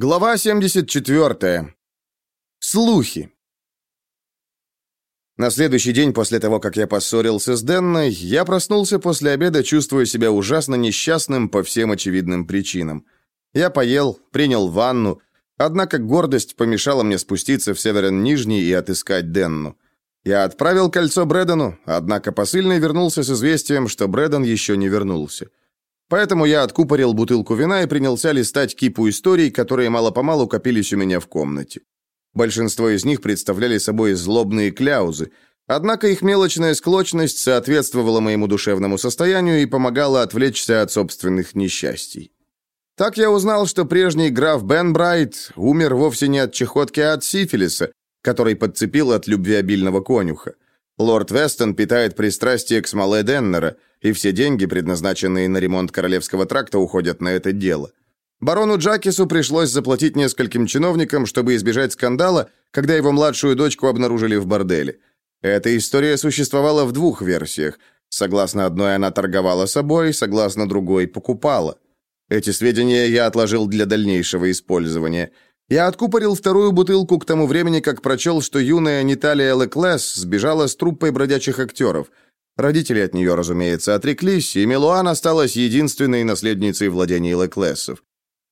Глава 74. Слухи. На следующий день после того, как я поссорился с Денной, я проснулся после обеда, чувствуя себя ужасно несчастным по всем очевидным причинам. Я поел, принял ванну, однако гордость помешала мне спуститься в Северен-Нижний и отыскать Денну. Я отправил кольцо Брэдону, однако посыльный вернулся с известием, что Брэдон еще не вернулся. Поэтому я откупорил бутылку вина и принялся листать кипу историй, которые мало-помалу копились у меня в комнате. Большинство из них представляли собой злобные кляузы, однако их мелочная склочность соответствовала моему душевному состоянию и помогала отвлечься от собственных несчастий. Так я узнал, что прежний граф Бен Брайт умер вовсе не от чехотки, а от сифилиса, который подцепил от любвеобильного конюха. Лорд Вестон питает пристрастие к смоле Деннера, и все деньги, предназначенные на ремонт Королевского тракта, уходят на это дело. Барону Джакису пришлось заплатить нескольким чиновникам, чтобы избежать скандала, когда его младшую дочку обнаружили в борделе. Эта история существовала в двух версиях. Согласно одной, она торговала собой, согласно другой, покупала. Эти сведения я отложил для дальнейшего использования – я откупорил вторую бутылку к тому времени, как прочел, что юная Ниталия Леклес сбежала с труппой бродячих актеров. Родители от нее, разумеется, отреклись, и Милуан осталась единственной наследницей владений Леклесов.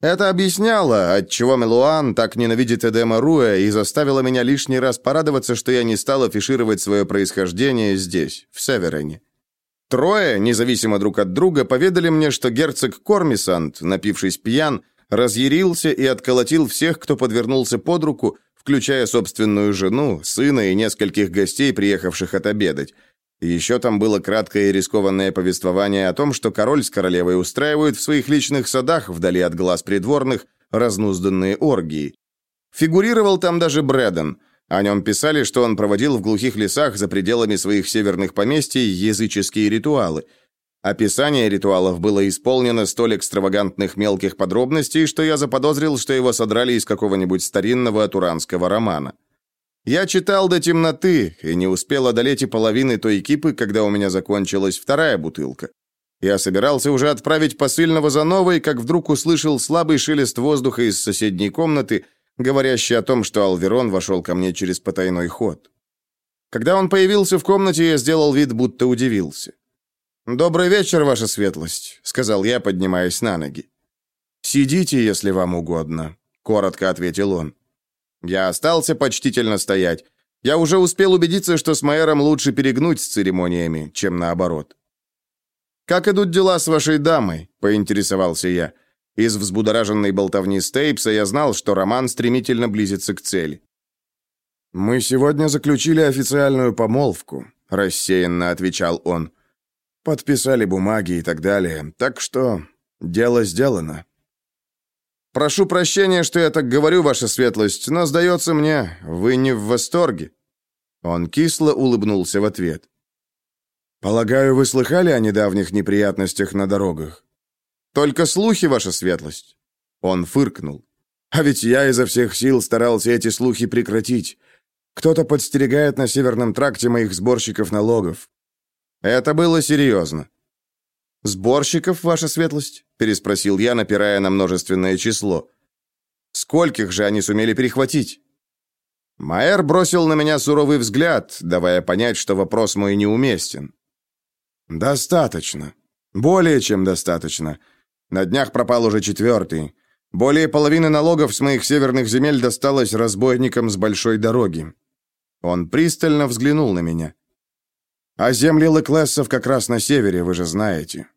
Это объясняло, отчего Мелуан так ненавидит Эдема Руэ и заставило меня лишний раз порадоваться, что я не стал афишировать свое происхождение здесь, в Северене. Трое, независимо друг от друга, поведали мне, что герцог Кормисант, напившись пьян, разъярился и отколотил всех, кто подвернулся под руку, включая собственную жену, сына и нескольких гостей, приехавших отобедать. еще там было краткое и рискованное повествование о том, что король с королевой устраивают в своих личных садах, вдали от глаз придворных, разнузданные оргии. Фигурировал там даже Брэдон. О нем писали, что он проводил в глухих лесах за пределами своих северных поместий языческие ритуалы – Описание ритуалов было исполнено столь экстравагантных мелких подробностей, что я заподозрил, что его содрали из какого-нибудь старинного туранского романа. Я читал до темноты и не успел одолеть и половины той кипы, когда у меня закончилась вторая бутылка. Я собирался уже отправить посыльного за новой, как вдруг услышал слабый шелест воздуха из соседней комнаты, говорящий о том, что Алверон вошел ко мне через потайной ход. Когда он появился в комнате, я сделал вид, будто удивился. «Добрый вечер, ваша светлость», — сказал я, поднимаясь на ноги. «Сидите, если вам угодно», — коротко ответил он. Я остался почтительно стоять. Я уже успел убедиться, что с Майером лучше перегнуть с церемониями, чем наоборот. «Как идут дела с вашей дамой?» — поинтересовался я. Из взбудораженной болтовни Стейпса я знал, что роман стремительно близится к цели. «Мы сегодня заключили официальную помолвку», — рассеянно отвечал он. Подписали бумаги и так далее. Так что дело сделано. Прошу прощения, что я так говорю, ваша светлость, но сдается мне, вы не в восторге. Он кисло улыбнулся в ответ. Полагаю, вы слыхали о недавних неприятностях на дорогах? Только слухи, ваша светлость. Он фыркнул. А ведь я изо всех сил старался эти слухи прекратить. Кто-то подстерегает на северном тракте моих сборщиков налогов. Это было серьезно. «Сборщиков, ваша светлость?» – переспросил я, напирая на множественное число. «Скольких же они сумели перехватить?» Майер бросил на меня суровый взгляд, давая понять, что вопрос мой неуместен. «Достаточно. Более чем достаточно. На днях пропал уже четвертый. Более половины налогов с моих северных земель досталось разбойникам с большой дороги». Он пристально взглянул на меня. А земли Леклессов как раз на севере, вы же знаете.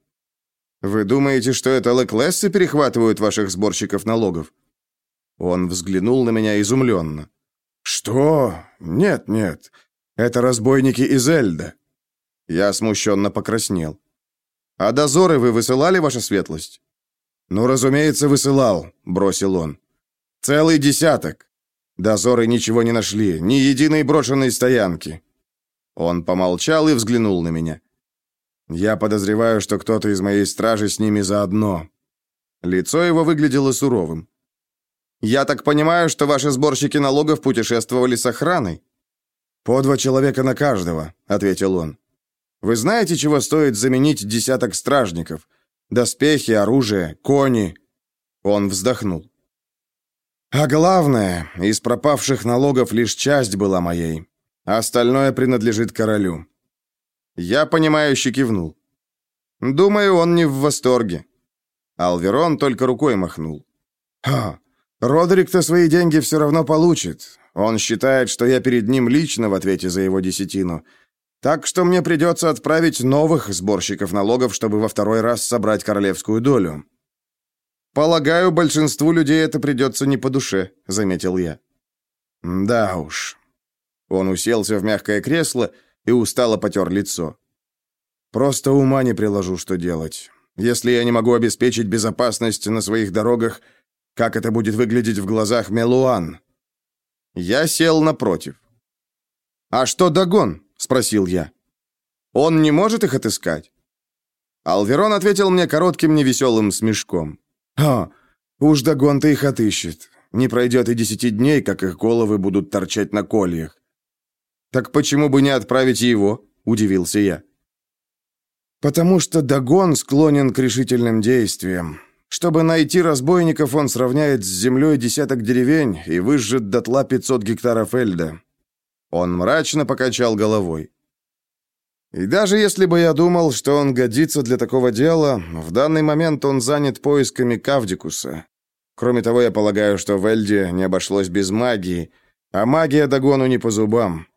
Вы думаете, что это Леклессы перехватывают ваших сборщиков налогов? Он взглянул на меня изумленно. Что? Нет, нет. Это разбойники из Эльда. Я смущенно покраснел. А дозоры вы высылали, ваша светлость? Ну, разумеется, высылал, бросил он. Целый десяток. Дозоры ничего не нашли, ни единой брошенной стоянки. Он помолчал и взглянул на меня. «Я подозреваю, что кто-то из моей стражи с ними заодно». Лицо его выглядело суровым. «Я так понимаю, что ваши сборщики налогов путешествовали с охраной?» «По два человека на каждого», — ответил он. «Вы знаете, чего стоит заменить десяток стражников? Доспехи, оружие, кони». Он вздохнул. А главное, из пропавших налогов лишь часть была моей, а остальное принадлежит королю. Я понимающе кивнул. Думаю, он не в восторге. Алверон только рукой махнул. «Ха, Родерик-то свои деньги все равно получит. Он считает, что я перед ним лично в ответе за его десятину. Так что мне придется отправить новых сборщиков налогов, чтобы во второй раз собрать королевскую долю». «Полагаю, большинству людей это придется не по душе», — заметил я. «Да уж». Он уселся в мягкое кресло и устало потер лицо. «Просто ума не приложу, что делать. Если я не могу обеспечить безопасность на своих дорогах, как это будет выглядеть в глазах Мелуан? Я сел напротив. А что Дагон? спросил я. Он не может их отыскать? Алверон ответил мне коротким невеселым смешком. «А, уж Дагон-то их отыщет. Не пройдет и десяти дней, как их головы будут торчать на кольях». «Так почему бы не отправить его?» – удивился я. Потому что Дагон склонен к решительным действиям. Чтобы найти разбойников, он сравняет с землей десяток деревень и выжжет дотла 500 гектаров эльда. Он мрачно покачал головой. И даже если бы я думал, что он годится для такого дела, в данный момент он занят поисками Кавдикуса. Кроме того, я полагаю, что в Эльде не обошлось без магии, а магия Дагону не по зубам.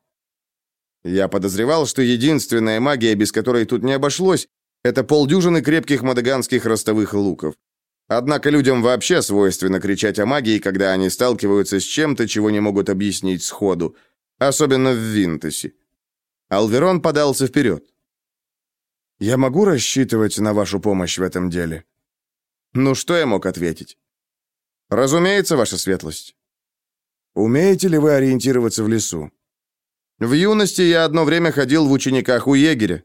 Я подозревал, что единственная магия, без которой тут не обошлось, это полдюжины крепких мадаганских ростовых луков. Однако людям вообще свойственно кричать о магии, когда они сталкиваются с чем-то, чего не могут объяснить сходу, особенно в Винтосе. Алверон подался вперед. «Я могу рассчитывать на вашу помощь в этом деле?» Ну, что я мог ответить? «Разумеется, ваша светлость». «Умеете ли вы ориентироваться в лесу?» В юности я одно время ходил в учениках у егеря.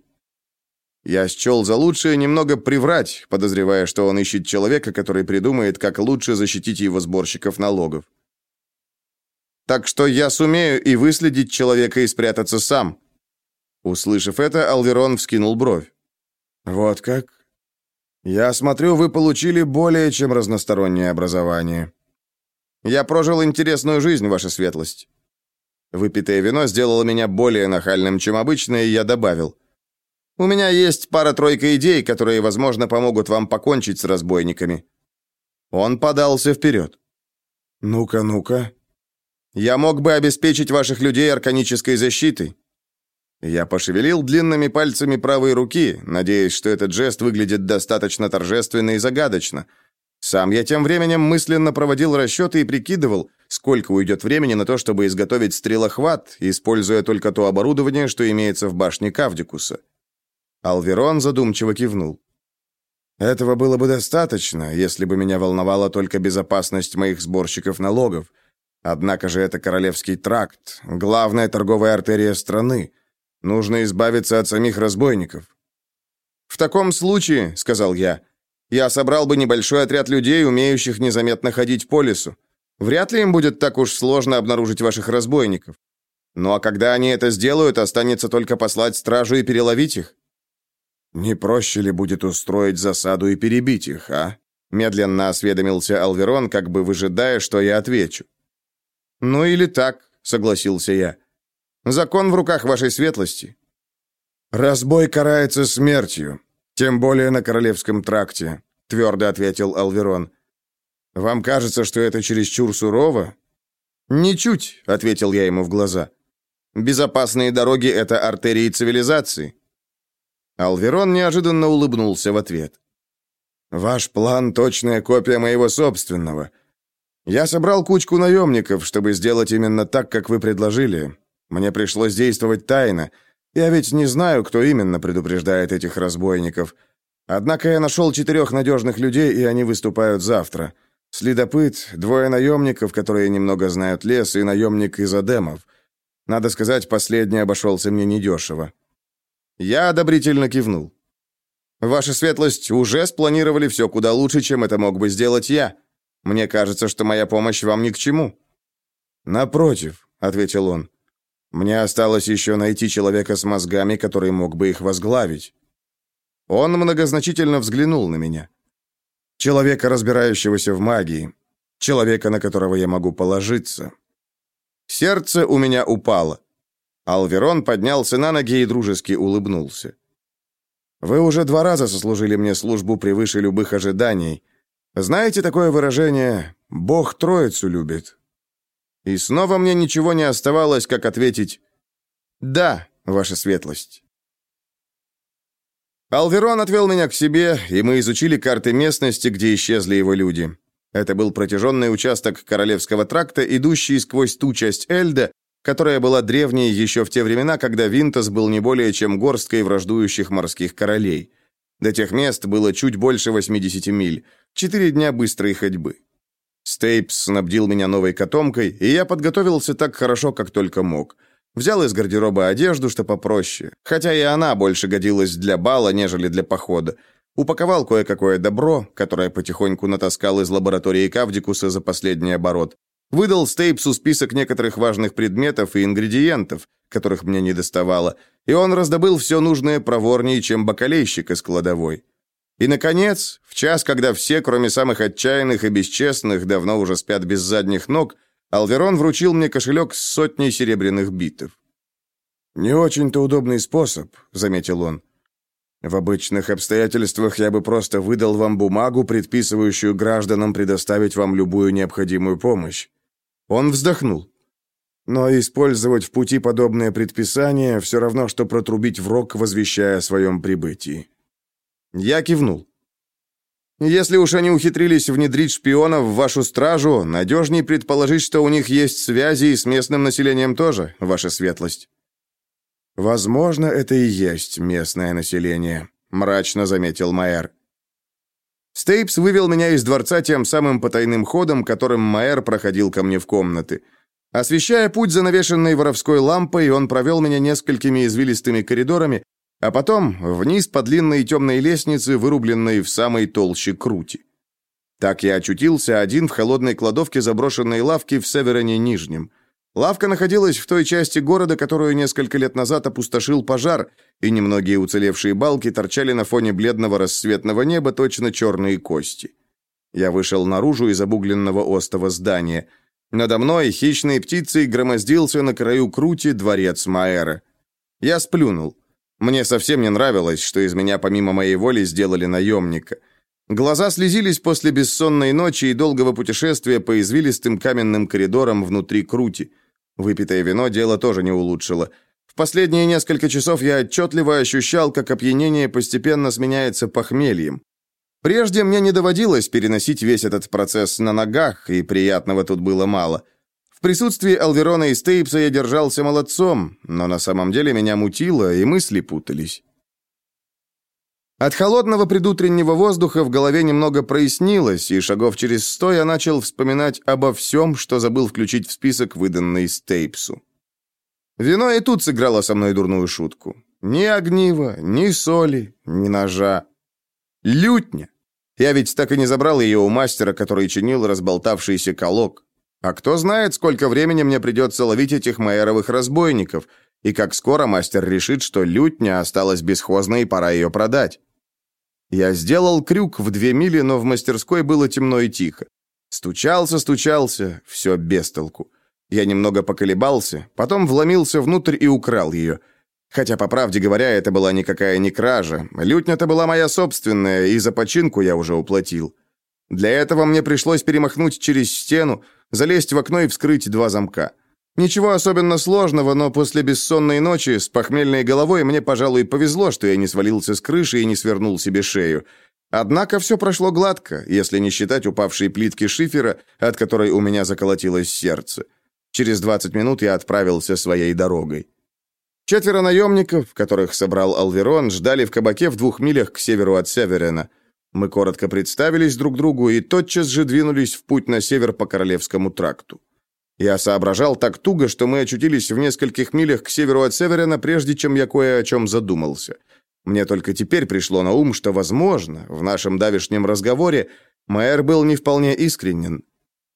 Я счел за лучшее немного приврать, подозревая, что он ищет человека, который придумает, как лучше защитить его сборщиков налогов. Так что я сумею и выследить человека и спрятаться сам. Услышав это, Алверон вскинул бровь. Вот как? Я смотрю, вы получили более чем разностороннее образование. Я прожил интересную жизнь, ваша светлость. Выпитое вино сделало меня более нахальным, чем обычно, и я добавил. «У меня есть пара-тройка идей, которые, возможно, помогут вам покончить с разбойниками». Он подался вперед. «Ну-ка, ну-ка». «Я мог бы обеспечить ваших людей арканической защитой». Я пошевелил длинными пальцами правой руки, надеясь, что этот жест выглядит достаточно торжественно и загадочно – сам я тем временем мысленно проводил расчеты и прикидывал, сколько уйдет времени на то, чтобы изготовить стрелохват, используя только то оборудование, что имеется в башне Кавдикуса. Алверон задумчиво кивнул. Этого было бы достаточно, если бы меня волновала только безопасность моих сборщиков налогов. Однако же это Королевский тракт, главная торговая артерия страны. Нужно избавиться от самих разбойников. «В таком случае», — сказал я, я собрал бы небольшой отряд людей, умеющих незаметно ходить по лесу. Вряд ли им будет так уж сложно обнаружить ваших разбойников. Ну а когда они это сделают, останется только послать стражу и переловить их. Не проще ли будет устроить засаду и перебить их, а? Медленно осведомился Алверон, как бы выжидая, что я отвечу. Ну или так, согласился я. Закон в руках вашей светлости. Разбой карается смертью, «Тем более на Королевском тракте», — твердо ответил Алверон. «Вам кажется, что это чересчур сурово?» «Ничуть», — ответил я ему в глаза. «Безопасные дороги — это артерии цивилизации». Алверон неожиданно улыбнулся в ответ. «Ваш план — точная копия моего собственного. Я собрал кучку наемников, чтобы сделать именно так, как вы предложили. Мне пришлось действовать тайно — я ведь не знаю, кто именно предупреждает этих разбойников. Однако я нашел четырех надежных людей, и они выступают завтра. Следопыт, двое наемников, которые немного знают лес, и наемник из Адемов. Надо сказать, последний обошелся мне недешево. Я одобрительно кивнул. «Ваша светлость уже спланировали все куда лучше, чем это мог бы сделать я. Мне кажется, что моя помощь вам ни к чему». «Напротив», — ответил он, мне осталось еще найти человека с мозгами, который мог бы их возглавить. Он многозначительно взглянул на меня. Человека, разбирающегося в магии. человека, на которого я могу положиться. Сердце у меня упало. Алверон поднялся на ноги и дружески улыбнулся. Вы уже два раза сослужили мне службу превыше любых ожиданий. Знаете такое выражение «Бог Троицу любит»? И снова мне ничего не оставалось, как ответить «Да, ваша светлость». Алверон отвел меня к себе, и мы изучили карты местности, где исчезли его люди. Это был протяженный участок Королевского тракта, идущий сквозь ту часть Эльда, которая была древней еще в те времена, когда Винтас был не более чем горсткой враждующих морских королей. До тех мест было чуть больше 80 миль, четыре дня быстрой ходьбы. Стейпс снабдил меня новой котомкой, и я подготовился так хорошо, как только мог. Взял из гардероба одежду, что попроще, хотя и она больше годилась для бала, нежели для похода. Упаковал кое-какое добро, которое потихоньку натаскал из лаборатории Кавдикуса за последний оборот. Выдал Стейпсу список некоторых важных предметов и ингредиентов, которых мне не доставало, и он раздобыл все нужное проворнее, чем бакалейщик из кладовой. И, наконец, в час, когда все, кроме самых отчаянных и бесчестных, давно уже спят без задних ног, Алверон вручил мне кошелек с сотней серебряных битов. «Не очень-то удобный способ», — заметил он. «В обычных обстоятельствах я бы просто выдал вам бумагу, предписывающую гражданам предоставить вам любую необходимую помощь». Он вздохнул. «Но использовать в пути подобное предписание все равно, что протрубить в рог, возвещая о своем прибытии». Я кивнул. Если уж они ухитрились внедрить шпионов в вашу стражу, надежнее предположить, что у них есть связи и с местным населением тоже, ваша светлость. Возможно, это и есть местное население, мрачно заметил Майер. Стейпс вывел меня из дворца тем самым потайным ходом, которым Майер проходил ко мне в комнаты. Освещая путь занавешенной воровской лампой, он провел меня несколькими извилистыми коридорами, а потом вниз по длинной темной лестнице, вырубленной в самой толще крути. Так я очутился один в холодной кладовке заброшенной лавки в Северене Нижнем. Лавка находилась в той части города, которую несколько лет назад опустошил пожар, и немногие уцелевшие балки торчали на фоне бледного рассветного неба точно черные кости. Я вышел наружу из обугленного остова здания. Надо мной хищной птицей громоздился на краю крути дворец Маэра. Я сплюнул. Мне совсем не нравилось, что из меня помимо моей воли сделали наемника. Глаза слезились после бессонной ночи и долгого путешествия по извилистым каменным коридорам внутри крути. Выпитое вино дело тоже не улучшило. В последние несколько часов я отчетливо ощущал, как опьянение постепенно сменяется похмельем. Прежде мне не доводилось переносить весь этот процесс на ногах, и приятного тут было мало – в присутствии Алверона и Стейпса я держался молодцом, но на самом деле меня мутило, и мысли путались. От холодного предутреннего воздуха в голове немного прояснилось, и шагов через сто я начал вспоминать обо всем, что забыл включить в список, выданный Стейпсу. Вино и тут сыграло со мной дурную шутку. Ни огнива, ни соли, ни ножа. Лютня. Я ведь так и не забрал ее у мастера, который чинил разболтавшийся колок. А кто знает, сколько времени мне придется ловить этих майеровых разбойников, и как скоро мастер решит, что лютня осталась бесхозной и пора ее продать. Я сделал крюк в две мили, но в мастерской было темно и тихо. Стучался, стучался, все без толку. Я немного поколебался, потом вломился внутрь и украл ее. Хотя, по правде говоря, это была никакая не кража. Лютня-то была моя собственная, и за починку я уже уплатил. Для этого мне пришлось перемахнуть через стену, залезть в окно и вскрыть два замка. Ничего особенно сложного, но после бессонной ночи с похмельной головой мне, пожалуй, повезло, что я не свалился с крыши и не свернул себе шею. Однако все прошло гладко, если не считать упавшей плитки шифера, от которой у меня заколотилось сердце. Через 20 минут я отправился своей дорогой. Четверо наемников, которых собрал Алверон, ждали в кабаке в двух милях к северу от Северена. Мы коротко представились друг другу и тотчас же двинулись в путь на север по Королевскому тракту. Я соображал так туго, что мы очутились в нескольких милях к северу от Северена, прежде чем я кое о чем задумался. Мне только теперь пришло на ум, что, возможно, в нашем давешнем разговоре Майер был не вполне искренен.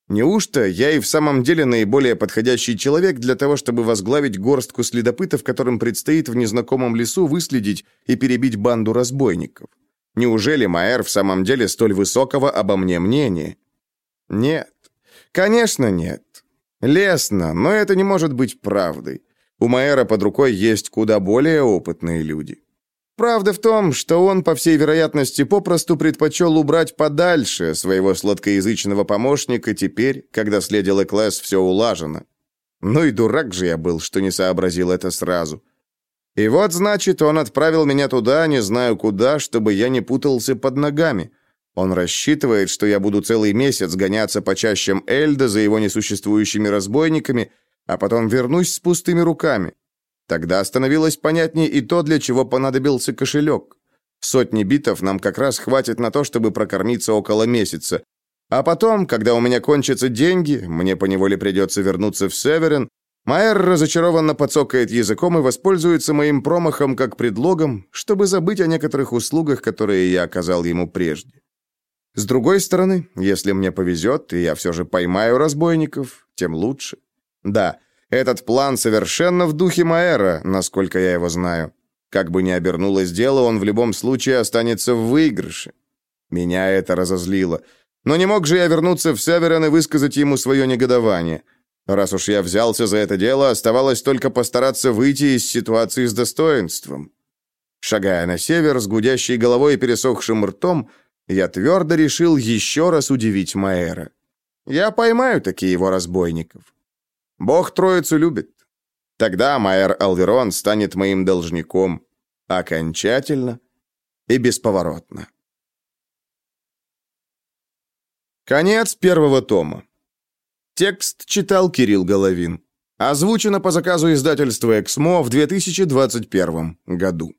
Неужто я и в самом деле наиболее подходящий человек для того, чтобы возглавить горстку следопытов, которым предстоит в незнакомом лесу выследить и перебить банду разбойников? Неужели Майер в самом деле столь высокого обо мне мнения? Нет, Конечно, нет. Лесно, но это не может быть правдой. У Майера под рукой есть куда более опытные люди. Правда в том, что он, по всей вероятности, попросту предпочел убрать подальше своего сладкоязычного помощника теперь, когда с леди Леклесс все улажено. Ну и дурак же я был, что не сообразил это сразу. И вот, значит, он отправил меня туда, не знаю куда, чтобы я не путался под ногами. Он рассчитывает, что я буду целый месяц гоняться по чащам Эльда за его несуществующими разбойниками, а потом вернусь с пустыми руками. Тогда становилось понятнее и то, для чего понадобился кошелек. Сотни битов нам как раз хватит на то, чтобы прокормиться около месяца. А потом, когда у меня кончатся деньги, мне поневоле придется вернуться в Северен, Майер разочарованно подсокает языком и воспользуется моим промахом как предлогом, чтобы забыть о некоторых услугах, которые я оказал ему прежде. С другой стороны, если мне повезет, и я все же поймаю разбойников, тем лучше. Да, этот план совершенно в духе Маэра, насколько я его знаю. Как бы ни обернулось дело, он в любом случае останется в выигрыше. Меня это разозлило. Но не мог же я вернуться в Северен и высказать ему свое негодование. Раз уж я взялся за это дело, оставалось только постараться выйти из ситуации с достоинством. Шагая на север с гудящей головой и пересохшим ртом, я твердо решил еще раз удивить Маэра. Я поймаю такие его разбойников. Бог Троицу любит. Тогда Майер Алверон станет моим должником окончательно и бесповоротно. Конец первого тома. Текст читал Кирилл Головин. Озвучено по заказу издательства «Эксмо» в 2021 году.